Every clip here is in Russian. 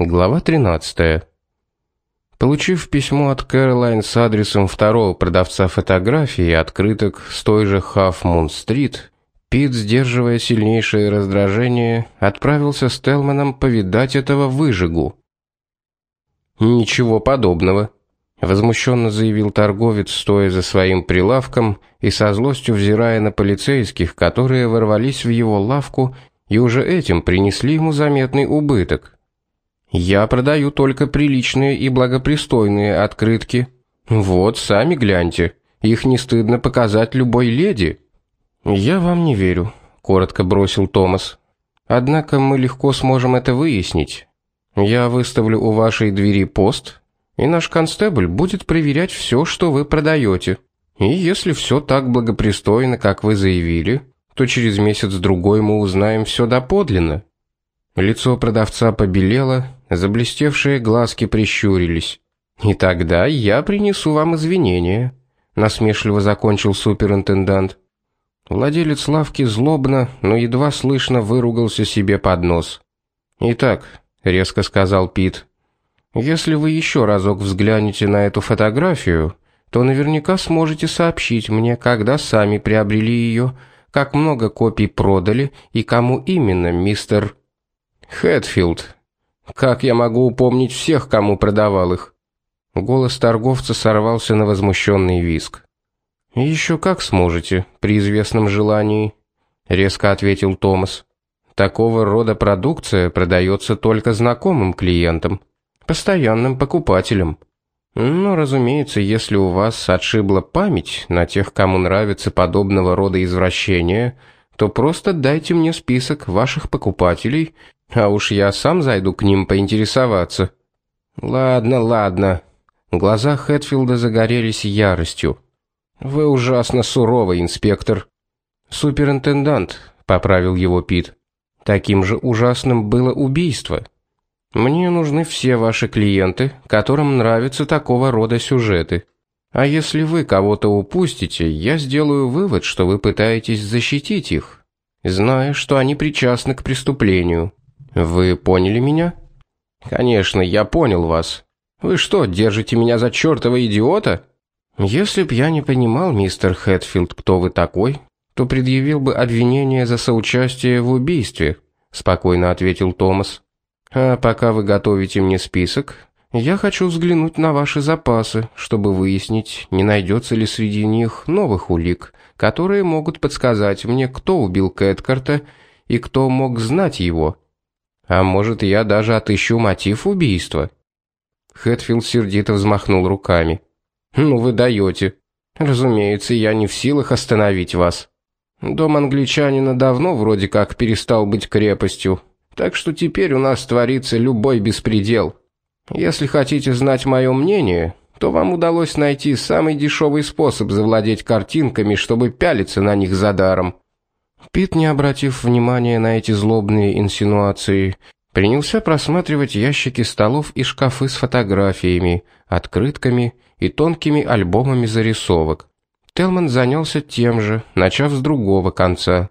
Глава 13. Получив письмо от Кэролайн с адресом второго продавца фотографий и открыток с той же Street, Пит, сдерживая сильнейшее раздражение, отправился с Телманом повидать этого выжигу. Ничего подобного, возмущенно заявил торговец, стоя за своим прилавком и со злостью взирая на полицейских, которые ворвались в его лавку и уже этим принесли ему заметный убыток. Я продаю только приличные и благопристойные открытки. Вот, сами гляньте. Их не стыдно показать любой леди. Я вам не верю, коротко бросил Томас. Однако мы легко сможем это выяснить. Я выставлю у вашей двери пост, и наш констебль будет проверять все, что вы продаете. И если все так благопристойно, как вы заявили, то через месяц другой мы узнаем все доподлинно. Лицо продавца побелело, заблестевшие глазки прищурились. И тогда я принесу вам извинения, насмешливо закончил суперинтендант. Владелец лавки злобно, но едва слышно выругался себе под нос. Итак, резко сказал Пит. Если вы еще разок взглянете на эту фотографию, то наверняка сможете сообщить мне, когда сами приобрели ее, как много копий продали и кому именно, мистер Хэтфилд. Как я могу упомнить всех, кому продавал их? Голос торговца сорвался на возмущенный визг. Еще как сможете, при известном желании, резко ответил Томас. Такого рода продукция продается только знакомым клиентам, постоянным покупателям. Но, разумеется, если у вас отшибла память на тех, кому нравится подобного рода извращения, то просто дайте мне список ваших покупателей, а уж я сам зайду к ним поинтересоваться. Ладно, ладно. Глаза Хэтфилда загорелись яростью. Вы ужасно суровый, инспектор. Суперинтендант, поправил его Пит. Таким же ужасным было убийство. Мне нужны все ваши клиенты, которым нравятся такого рода сюжеты. А если вы кого-то упустите, я сделаю вывод, что вы пытаетесь защитить их, зная, что они причастны к преступлению. Вы поняли меня? Конечно, я понял вас. Вы что, держите меня за чёртова идиота? Если б я не понимал, мистер Хэтфилд, кто вы такой, то предъявил бы обвинение за соучастие в убийстве, спокойно ответил Томас. А пока вы готовите мне список, я хочу взглянуть на ваши запасы, чтобы выяснить, не найдется ли среди них новых улик, которые могут подсказать мне, кто убил Кэткарта и кто мог знать его. А может, я даже отыщу мотив убийства? Хэтфилд сердито взмахнул руками. Ну вы даете. Разумеется, я не в силах остановить вас. Дом англичанина давно вроде как перестал быть крепостью, так что теперь у нас творится любой беспредел. Если хотите знать мое мнение, то вам удалось найти самый дешевый способ завладеть картинками, чтобы пялиться на них за даром. Пит, не обратив внимания на эти злобные инсинуации, принялся просматривать ящики столов и шкафы с фотографиями, открытками и тонкими альбомами зарисовок. Телман занялся тем же, начав с другого конца.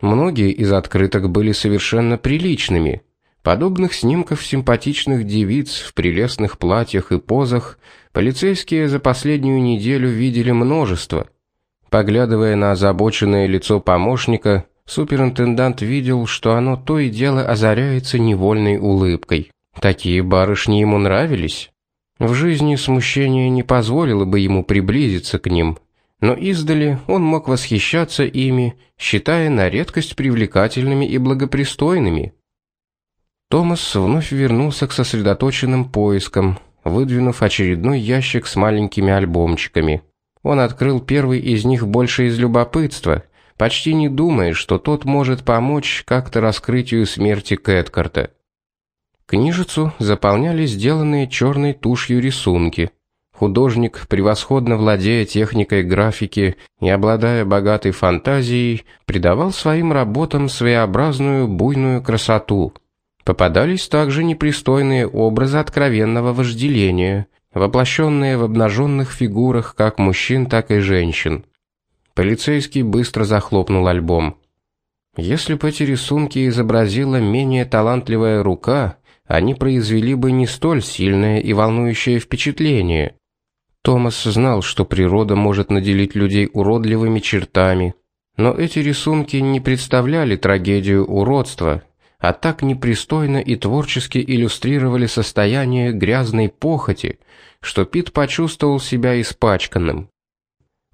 Многие из открыток были совершенно приличными. Подобных снимков симпатичных девиц в прелестных платьях и позах полицейские за последнюю неделю видели множество. Поглядывая на озабоченное лицо помощника, суперинтендант видел, что оно то и дело озаряется невольной улыбкой. Такие барышни ему нравились. В жизни смущение не позволило бы ему приблизиться к ним, но издали он мог восхищаться ими, считая на редкость привлекательными и благопристойными. Томас вновь вернулся к сосредоточенным поискам, выдвинув очередной ящик с маленькими альбомчиками. Он открыл первый из них больше из любопытства, почти не думая, что тот может помочь как-то раскрытию смерти Кэткарта. Книжицу заполняли сделанные черной тушью рисунки. Художник, превосходно владея техникой графики и обладая богатой фантазией, придавал своим работам своеобразную буйную красоту. Попадались также непристойные образы откровенного вожделения, воплощенные в обнаженных фигурах как мужчин, так и женщин. Полицейский быстро захлопнул альбом. Если бы эти рисунки изобразила менее талантливая рука, они произвели бы не столь сильное и волнующее впечатление. Томас знал, что природа может наделить людей уродливыми чертами, но эти рисунки не представляли трагедию уродства, а так непристойно и творчески иллюстрировали состояние грязной похоти, что Пит почувствовал себя испачканным.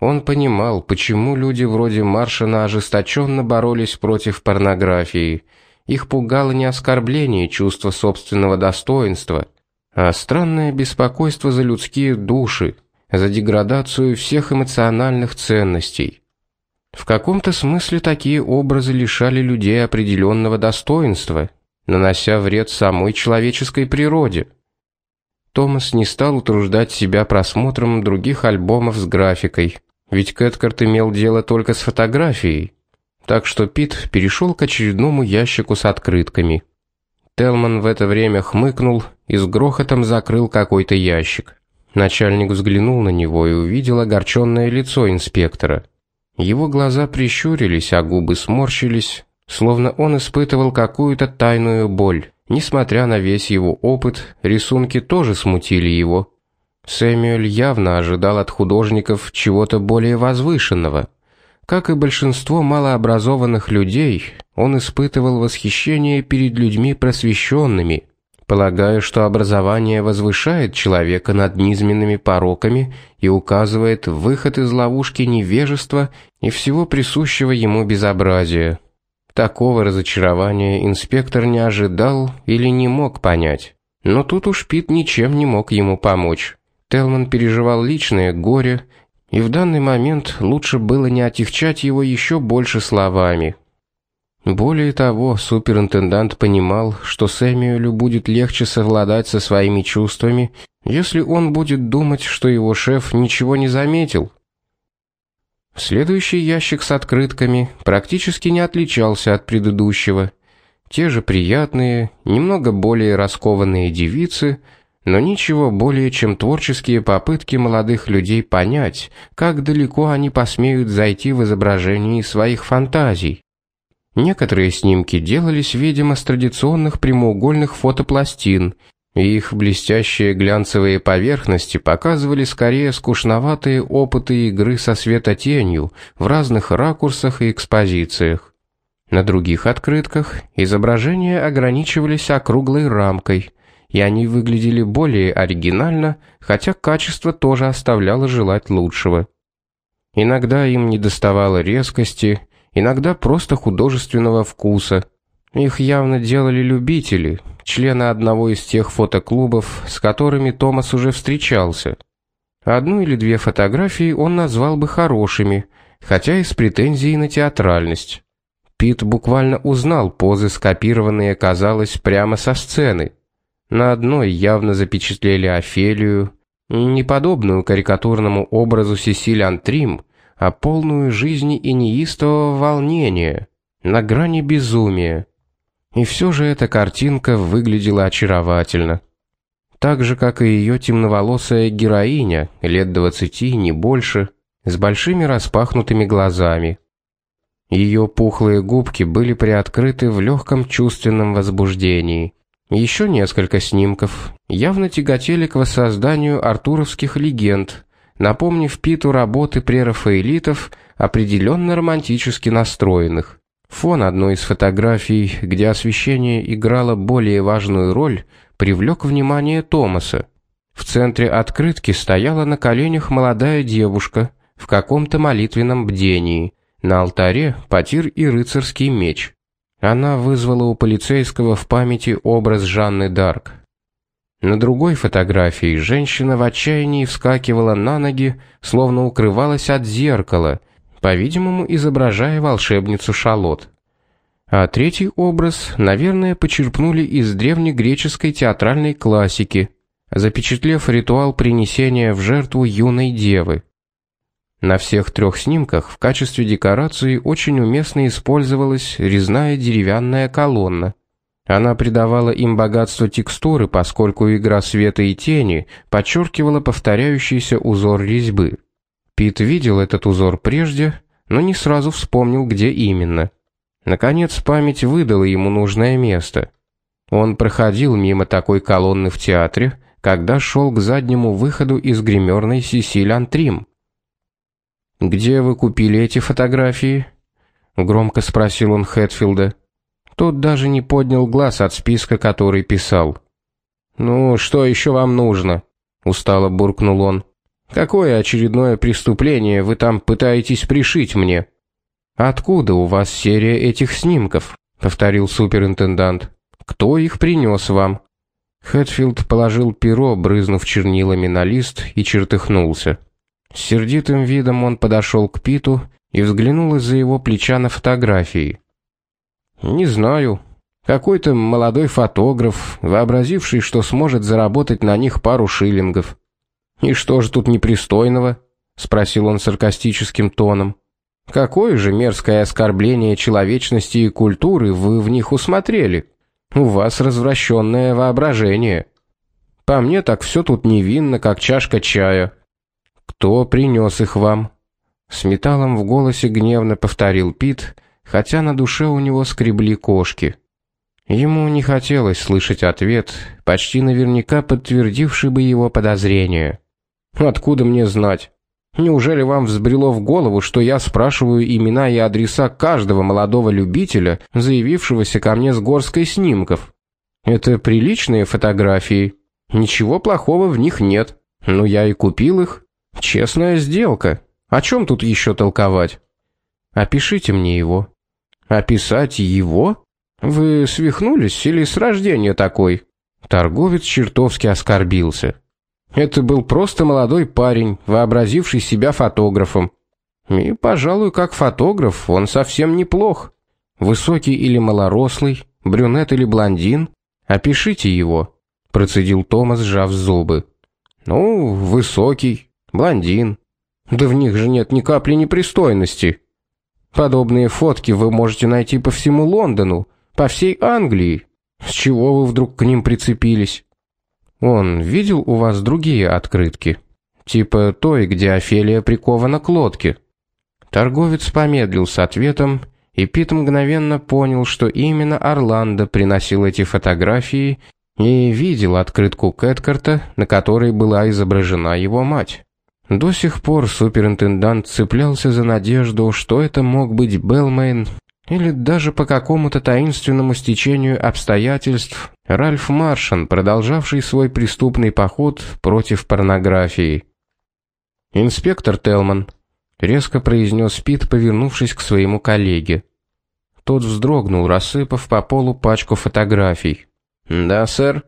Он понимал, почему люди вроде Маршана ожесточенно боролись против порнографии. Их пугало не оскорбление чувства собственного достоинства, а странное беспокойство за людские души, за деградацию всех эмоциональных ценностей. В каком-то смысле такие образы лишали людей определенного достоинства, нанося вред самой человеческой природе. Томас не стал утруждать себя просмотром других альбомов с графикой, ведь Кэткарт имел дело только с фотографией. Так что Пит перешел к очередному ящику с открытками. Телман в это время хмыкнул и с грохотом закрыл какой-то ящик. Начальник взглянул на него и увидел огорченное лицо инспектора. Его глаза прищурились, а губы сморщились, словно он испытывал какую-то тайную боль. Несмотря на весь его опыт, рисунки тоже смутили его. Сэмюэль явно ожидал от художников чего-то более возвышенного. Как и большинство малообразованных людей, он испытывал восхищение перед людьми просвещенными, полагая, что образование возвышает человека над низменными пороками и указывает выход из ловушки невежества и всего присущего ему безобразия. Такого разочарования инспектор не ожидал или не мог понять. Но тут уж Пит ничем не мог ему помочь. Телман переживал личное горе, и в данный момент лучше было не отягчать его еще больше словами. Более того, суперинтендант понимал, что Сэмюэлю будет легче совладать со своими чувствами, если он будет думать, что его шеф ничего не заметил. Следующий ящик с открытками практически не отличался от предыдущего. Те же приятные, немного более раскованные девицы – но ничего более, чем творческие попытки молодых людей понять, как далеко они посмеют зайти в изображении своих фантазий. Некоторые снимки делались, видимо, с традиционных прямоугольных фотопластин, и их блестящие глянцевые поверхности показывали скорее скучноватые опыты игры со светотенью в разных ракурсах и экспозициях. На других открытках изображения ограничивались округлой рамкой – и они выглядели более оригинально, хотя качество тоже оставляло желать лучшего. Иногда им недоставало резкости, иногда просто художественного вкуса. Их явно делали любители, члены одного из тех фотоклубов, с которыми Томас уже встречался. Одну или две фотографии он назвал бы хорошими, хотя и с претензией на театральность. Пит буквально узнал позы, скопированные, казалось, прямо со сцены. На одной явно запечатлели Офелию, не подобную карикатурному образу Сесиль Антрим, а полную жизни и неистового волнения, на грани безумия. И все же эта картинка выглядела очаровательно. Так же, как и ее темноволосая героиня, лет двадцати, не больше, с большими распахнутыми глазами. Ее пухлые губки были приоткрыты в легком чувственном возбуждении. Еще несколько снимков явно тяготели к воссозданию артуровских легенд, напомнив Питу работы прерафаэлитов, определенно романтически настроенных. Фон одной из фотографий, где освещение играло более важную роль, привлек внимание Томаса. В центре открытки стояла на коленях молодая девушка в каком-то молитвенном бдении. На алтаре потир и рыцарский меч. Она вызвала у полицейского в памяти образ Жанны Дарк. На другой фотографии женщина в отчаянии вскакивала на ноги, словно укрывалась от зеркала, по-видимому, изображая волшебницу Шалот. А третий образ, наверное, почерпнули из древнегреческой театральной классики, запечатлев ритуал принесения в жертву юной девы. На всех трех снимках в качестве декорации очень уместно использовалась резная деревянная колонна. Она придавала им богатство текстуры, поскольку игра света и тени подчеркивала повторяющийся узор резьбы. Пит видел этот узор прежде, но не сразу вспомнил, где именно. Наконец память выдала ему нужное место. Он проходил мимо такой колонны в театре, когда шел к заднему выходу из гримерной Сесиль Антрим. «Где вы купили эти фотографии?» — громко спросил он Хэтфилда. Тот даже не поднял глаз от списка, который писал. «Ну, что еще вам нужно?» — устало буркнул он. «Какое очередное преступление вы там пытаетесь пришить мне?» «Откуда у вас серия этих снимков?» — повторил суперинтендант. «Кто их принес вам?» Хэтфилд положил перо, брызнув чернилами на лист, и чертыхнулся. С сердитым видом он подошел к Питу и взглянул из-за его плеча на фотографии. «Не знаю. Какой-то молодой фотограф, вообразивший, что сможет заработать на них пару шиллингов. И что же тут непристойного?» — спросил он саркастическим тоном. «Какое же мерзкое оскорбление человечности и культуры вы в них усмотрели? У вас развращенное воображение. По мне так все тут невинно, как чашка чая». «Кто принес их вам?» С металлом в голосе гневно повторил Пит, хотя на душе у него скребли кошки. Ему не хотелось слышать ответ, почти наверняка подтвердивший бы его подозрения. «Откуда мне знать? Неужели вам взбрело в голову, что я спрашиваю имена и адреса каждого молодого любителя, заявившегося ко мне с горской снимков? Это приличные фотографии. Ничего плохого в них нет. Но я и купил их. Честная сделка. О чем тут еще толковать? Опишите мне его. Описать его? Вы свихнулись или с рождения такой? Торговец чертовски оскорбился. Это был просто молодой парень, вообразивший себя фотографом. И, пожалуй, как фотограф он совсем неплох. Высокий или малорослый, брюнет или блондин? Опишите его, процедил Томас, сжав зубы. Ну, высокий, блондин. Да в них же нет ни капли непристойности. Подобные фотки вы можете найти по всему Лондону, по всей Англии. С чего вы вдруг к ним прицепились? Он видел у вас другие открытки, типа той, где Офелия прикована к лодке. Торговец помедлил с ответом, и Пит мгновенно понял, что именно Орландо приносил эти фотографии и видел открытку Кэткарта, на которой была изображена его мать. До сих пор суперинтендант цеплялся за надежду, что это мог быть Белмейн или даже по какому-то таинственному стечению обстоятельств Ральф Маршан, продолжавший свой преступный поход против порнографии. «Инспектор Телман», — резко произнес Пит, повернувшись к своему коллеге. Тот вздрогнул, рассыпав по полу пачку фотографий. «Да, сэр.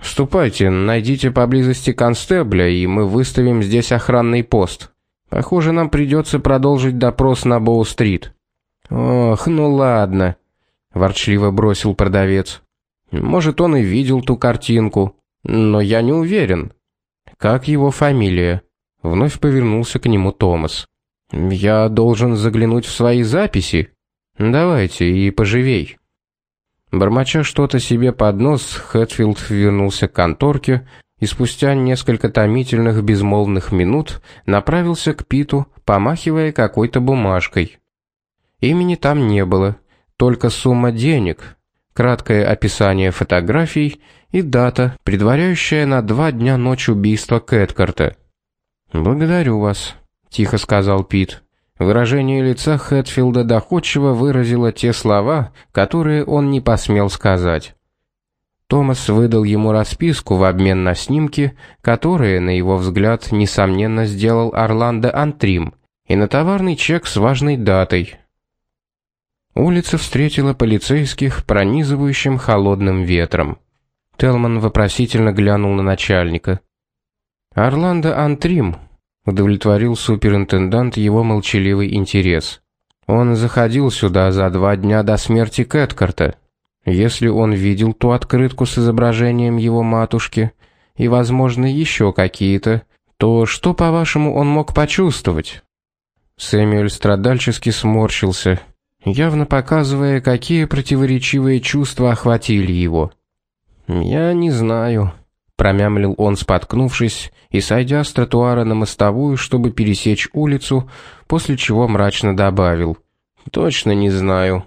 Ступайте, найдите поблизости констебля, и мы выставим здесь охранный пост. Похоже, нам придется продолжить допрос на Боу-стрит». «Ох, ну ладно», — ворчливо бросил продавец. «Может, он и видел ту картинку, но я не уверен. Как его фамилия?» Вновь повернулся к нему Томас. «Я должен заглянуть в свои записи? Давайте, и поживей». Бормоча что-то себе под нос, Хэтфилд вернулся к конторке и спустя несколько томительных безмолвных минут направился к Питу, помахивая какой-то бумажкой. Имени там не было, только сумма денег, краткое описание фотографий и дата, предваряющая на два дня ночь убийства Кэткарта. «Благодарю вас», — тихо сказал Пит. Выражение лица Хэтфилда доходчиво выразило те слова, которые он не посмел сказать. Томас выдал ему расписку в обмен на снимки, которые, на его взгляд, несомненно сделал Орландо Антрим, и на товарный чек с важной датой Улица встретила полицейских пронизывающим холодным ветром. Телман вопросительно глянул на начальника. «Орландо Антрим», — удовлетворил суперинтендант его молчаливый интерес. «Он заходил сюда за два дня до смерти Кэткарта. Если он видел ту открытку с изображением его матушки и, возможно, еще какие-то, то что, по-вашему, он мог почувствовать?» Сэмюэль страдальчески сморщился явно показывая, какие противоречивые чувства охватили его. «Я не знаю», — промямлил он, споткнувшись, и сойдя с тротуара на мостовую, чтобы пересечь улицу, после чего мрачно добавил. «Точно не знаю».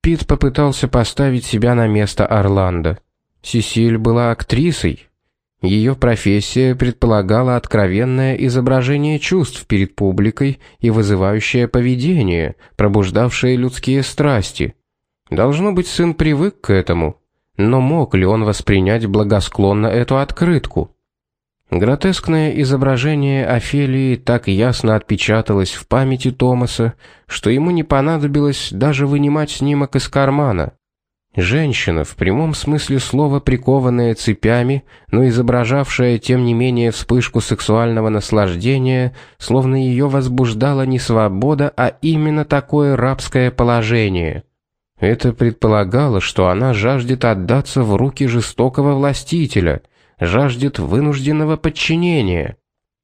Пит попытался поставить себя на место Орландо. Сесиль была актрисой. Ее профессия предполагала откровенное изображение чувств перед публикой и вызывающее поведение, пробуждавшее людские страсти. Должно быть, сын привык к этому, но мог ли он воспринять благосклонно эту открытку? Гротескное изображение Офелии так ясно отпечаталось в памяти Томаса, что ему не понадобилось даже вынимать снимок из кармана. Женщина, в прямом смысле слова прикованная цепями, но изображавшая тем не менее вспышку сексуального наслаждения, словно ее возбуждала не свобода, а именно такое рабское положение. Это предполагало, что она жаждет отдаться в руки жестокого властителя – жаждет вынужденного подчинения.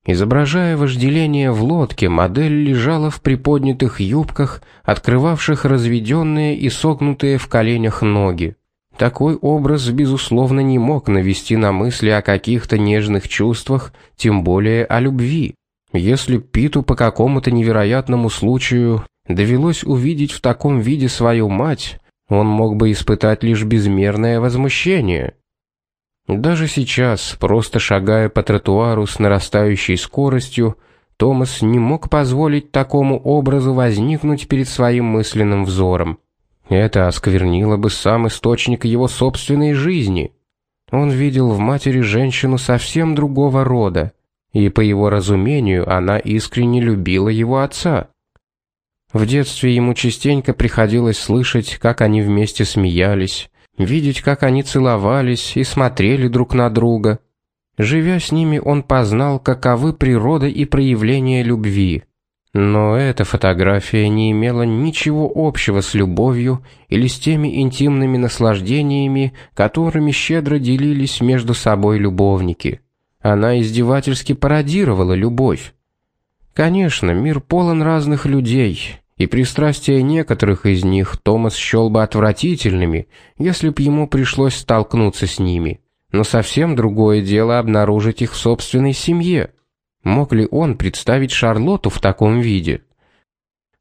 Изображая вожделение в лодке, модель лежала в приподнятых юбках, открывавших разведенные и согнутые в коленях ноги. Такой образ, безусловно, не мог навести на мысли о каких-то нежных чувствах, тем более о любви. Если Питу по какому-то невероятному случаю довелось увидеть в таком виде свою мать, он мог бы испытать лишь безмерное возмущение. Даже сейчас, просто шагая по тротуару с нарастающей скоростью, Томас не мог позволить такому образу возникнуть перед своим мысленным взором. Это осквернило бы сам источник его собственной жизни. Он видел в матери женщину совсем другого рода, и по его разумению она искренне любила его отца. В детстве ему частенько приходилось слышать, как они вместе смеялись, видеть, как они целовались и смотрели друг на друга. Живя с ними, он познал, каковы природа и проявления любви. Но эта фотография не имела ничего общего с любовью или с теми интимными наслаждениями, которыми щедро делились между собой любовники. Она издевательски пародировала любовь. Конечно, мир полон разных людей, и пристрастия некоторых из них Томас счел бы отвратительными, если б ему пришлось столкнуться с ними. Но совсем другое дело обнаружить их в собственной семье. Мог ли он представить Шарлотту в таком виде?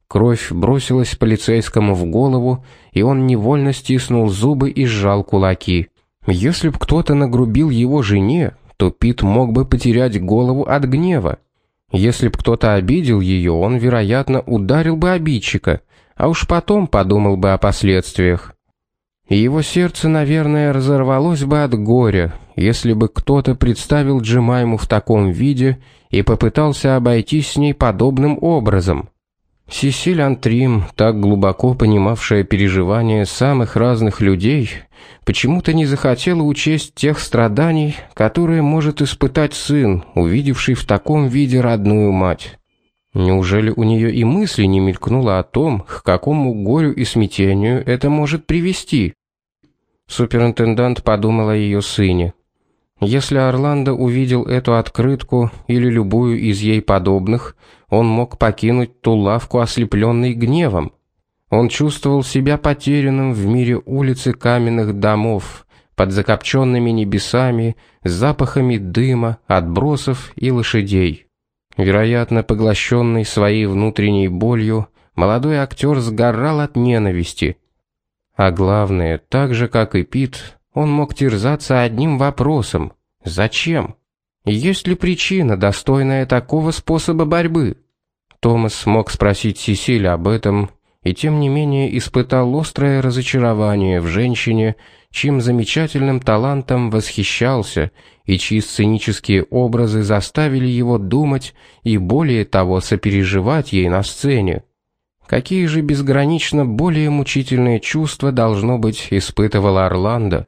Кровь бросилась полицейскому в голову, и он невольно стиснул зубы и сжал кулаки. Если б кто-то нагрубил его жене, то Пит мог бы потерять голову от гнева. Если б кто-то обидел ее, он, вероятно, ударил бы обидчика, а уж потом подумал бы о последствиях. И его сердце, наверное, разорвалось бы от горя, если бы кто-то представил Джемайму в таком виде и попытался обойтись с ней подобным образом. Сесиль Антрим, так глубоко понимавшая переживания самых разных людей, почему-то не захотела учесть тех страданий, которые может испытать сын, увидевший в таком виде родную мать. Неужели у нее и мысли не мелькнуло о том, к какому горю и смятению это может привести? Суперинтендант подумал о ее сыне. Если Орландо увидел эту открытку или любую из ей подобных, он мог покинуть ту лавку ослепленный гневом. Он чувствовал себя потерянным в мире улицы каменных домов, под закопченными небесами, запахами дыма, отбросов и лошадей. Вероятно, поглощенный своей внутренней болью, молодой актер сгорал от ненависти. А главное, так же как и Пит, он мог терзаться одним вопросом: зачем? Есть ли причина, достойная такого способа борьбы? Томас смог спросить Сесиль об этом, и тем не менее испытал острое разочарование в женщине, чьим замечательным талантом восхищался и чьи сценические образы заставили его думать и более того сопереживать ей на сцене. Какие же безгранично более мучительные чувства должно быть испытывал Орландо?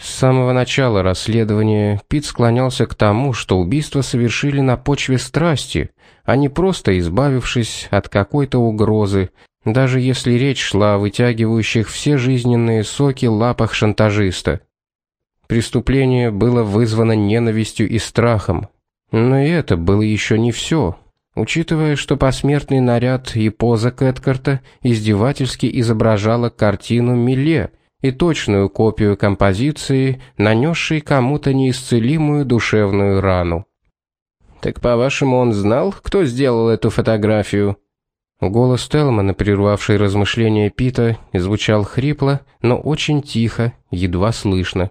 С самого начала расследования Пит склонялся к тому, что убийство совершили на почве страсти, а не просто избавившись от какой-то угрозы, даже если речь шла о вытягивающих все жизненные соки лапах шантажиста. Преступление было вызвано ненавистью и страхом. Но и это было еще не все. Учитывая, что посмертный наряд и поза Кэткарта издевательски изображала картину Милле, и точную копию композиции, нанесшей кому-то неисцелимую душевную рану. Так по-вашему, он знал, кто сделал эту фотографию? Голос Телмана, прервавший размышления Пита, звучал хрипло, но очень тихо, едва слышно.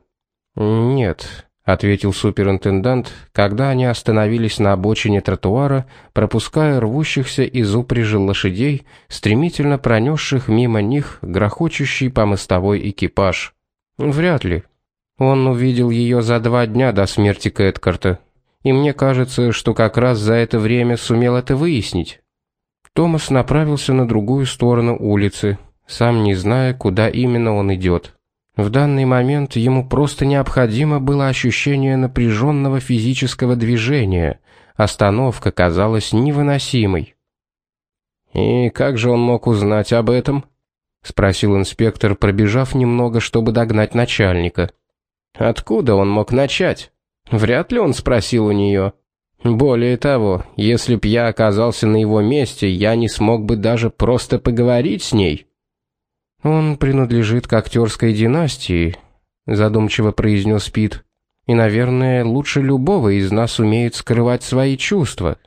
Нет, ответил суперинтендант, когда они остановились на обочине тротуара, пропуская рвущихся из упряжи лошадей, стремительно пронесших мимо них грохочущий по мостовой экипаж. Вряд ли. Он увидел ее за два дня до смерти Кэткарта, и мне кажется, что как раз за это время сумел это выяснить. Томас направился на другую сторону улицы, сам не зная, куда именно он идет. В данный момент ему просто необходимо было ощущение напряженного физического движения. Остановка казалась невыносимой. И как же он мог узнать об этом? спросил инспектор, пробежав немного, чтобы догнать начальника. Откуда он мог начать? Вряд ли он спросил у нее. Более того, если б я оказался на его месте, я не смог бы даже просто поговорить с ней. Он принадлежит к актерской династии, задумчиво произнес Пит. И, наверное, лучше любого из нас умеет скрывать свои чувства.